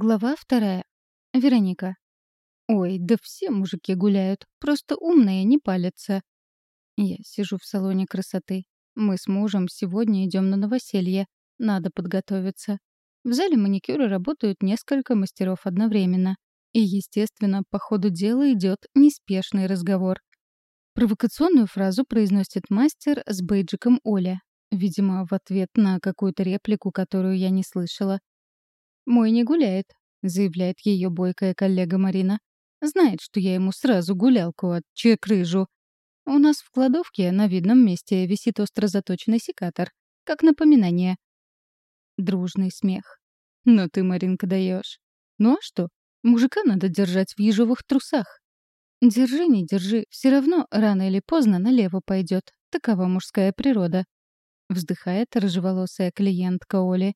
Глава вторая. Вероника. Ой, да все мужики гуляют, просто умные не палятся. Я сижу в салоне красоты. Мы с мужем сегодня идем на новоселье. Надо подготовиться. В зале маникюра работают несколько мастеров одновременно. И, естественно, по ходу дела идет неспешный разговор. Провокационную фразу произносит мастер с бейджиком Оля. Видимо, в ответ на какую-то реплику, которую я не слышала. «Мой не гуляет», — заявляет ее бойкая коллега Марина. «Знает, что я ему сразу гулялку от чекрыжу. У нас в кладовке на видном месте висит остро заточенный секатор, как напоминание». Дружный смех. «Ну ты, Маринка, даешь. Ну а что? Мужика надо держать в ежовых трусах. Держи, не держи, все равно рано или поздно налево пойдет. Такова мужская природа. Вздыхает рыжеволосая клиентка Оли.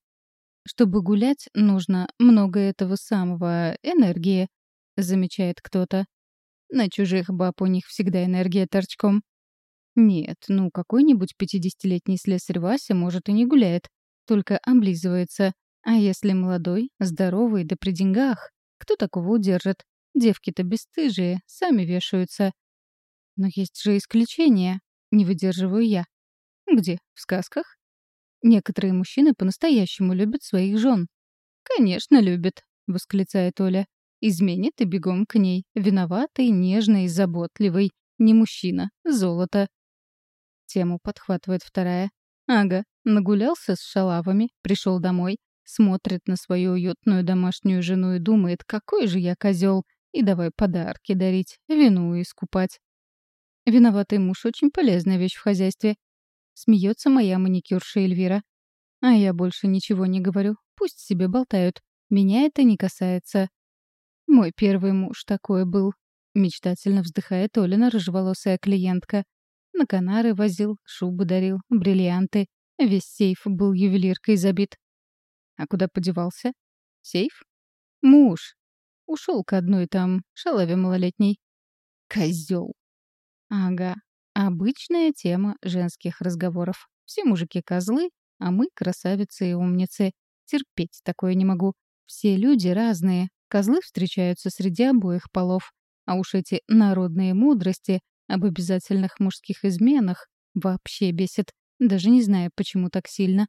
Чтобы гулять, нужно много этого самого энергии, замечает кто-то. На чужих баб у них всегда энергия торчком. Нет, ну какой-нибудь пятидесятилетний слесарь Вася, может, и не гуляет, только облизывается. А если молодой, здоровый, да при деньгах, кто такого удержит? Девки-то бесстыжие, сами вешаются. Но есть же исключения. Не выдерживаю я. Где? В сказках? Некоторые мужчины по-настоящему любят своих жен. «Конечно, любят», — восклицает Оля. Изменит и бегом к ней. Виноватый, нежный, заботливый. Не мужчина, золото. Тему подхватывает вторая. Ага, нагулялся с шалавами, пришел домой, смотрит на свою уютную домашнюю жену и думает, какой же я козел, и давай подарки дарить, вину искупать. Виноватый муж — очень полезная вещь в хозяйстве. Смеется моя маникюрша Эльвира. А я больше ничего не говорю. Пусть себе болтают. Меня это не касается. Мой первый муж такой был. Мечтательно вздыхает Олина, рыжеволосая клиентка. На Канары возил, шубы дарил, бриллианты. Весь сейф был ювелиркой забит. А куда подевался? Сейф? Муж. Ушел к одной там, шалаве малолетней. Козел. Ага, Обычная тема женских разговоров. Все мужики козлы, а мы красавицы и умницы. Терпеть такое не могу. Все люди разные. Козлы встречаются среди обоих полов. А уж эти народные мудрости об обязательных мужских изменах вообще бесит. Даже не знаю, почему так сильно.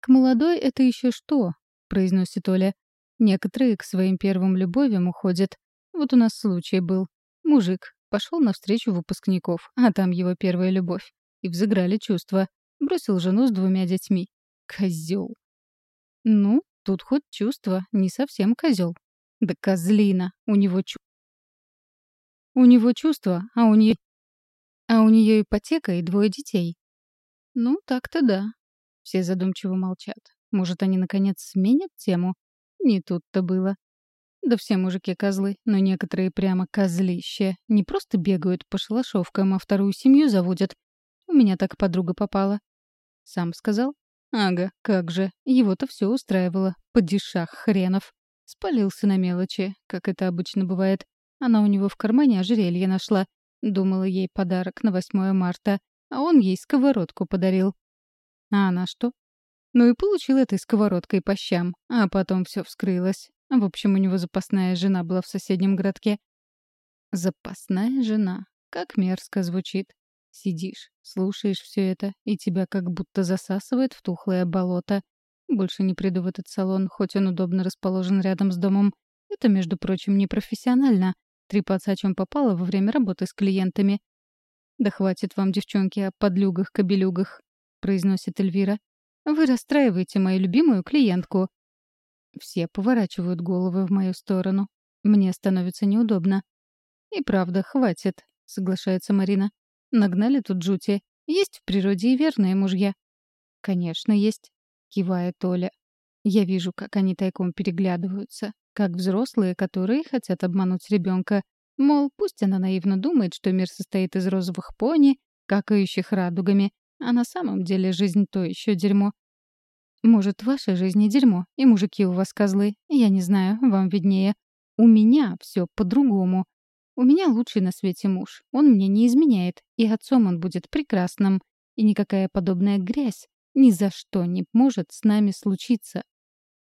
«К молодой это еще что?» — произносит Оля. «Некоторые к своим первым любовям уходят. Вот у нас случай был. Мужик, Пошел навстречу выпускников, а там его первая любовь. И взыграли чувства. Бросил жену с двумя детьми. Козел. Ну, тут хоть чувство, не совсем козел. Да козлина. У него чу... У него чувства, а у нее... А у нее ипотека и двое детей. Ну, так-то да. Все задумчиво молчат. Может, они, наконец, сменят тему? Не тут-то было. Да все мужики козлы, но некоторые прямо козлище. Не просто бегают по шалашовкам, а вторую семью заводят. У меня так подруга попала. Сам сказал? Ага, как же. Его-то все устраивало. Падишах хренов. Спалился на мелочи, как это обычно бывает. Она у него в кармане ожерелье нашла. Думала ей подарок на 8 марта, а он ей сковородку подарил. А она что? Ну и получил этой сковородкой по щам, а потом все вскрылось. В общем, у него запасная жена была в соседнем городке. Запасная жена. Как мерзко звучит. Сидишь, слушаешь все это, и тебя как будто засасывает в тухлое болото. Больше не приду в этот салон, хоть он удобно расположен рядом с домом. Это, между прочим, непрофессионально. Трепаться о чем попало во время работы с клиентами. «Да хватит вам, девчонки, о подлюгах-кобелюгах», — произносит Эльвира. «Вы расстраиваете мою любимую клиентку. Все поворачивают головы в мою сторону. Мне становится неудобно. «И правда, хватит», — соглашается Марина. «Нагнали тут жути. Есть в природе и верные мужья». «Конечно, есть», — кивает Оля. Я вижу, как они тайком переглядываются, как взрослые, которые хотят обмануть ребенка. Мол, пусть она наивно думает, что мир состоит из розовых пони, какающих радугами, а на самом деле жизнь то еще дерьмо. Может, ваша жизнь не дерьмо, и мужики у вас козлы. Я не знаю, вам виднее. У меня все по-другому. У меня лучший на свете муж. Он мне не изменяет, и отцом он будет прекрасным. И никакая подобная грязь ни за что не может с нами случиться.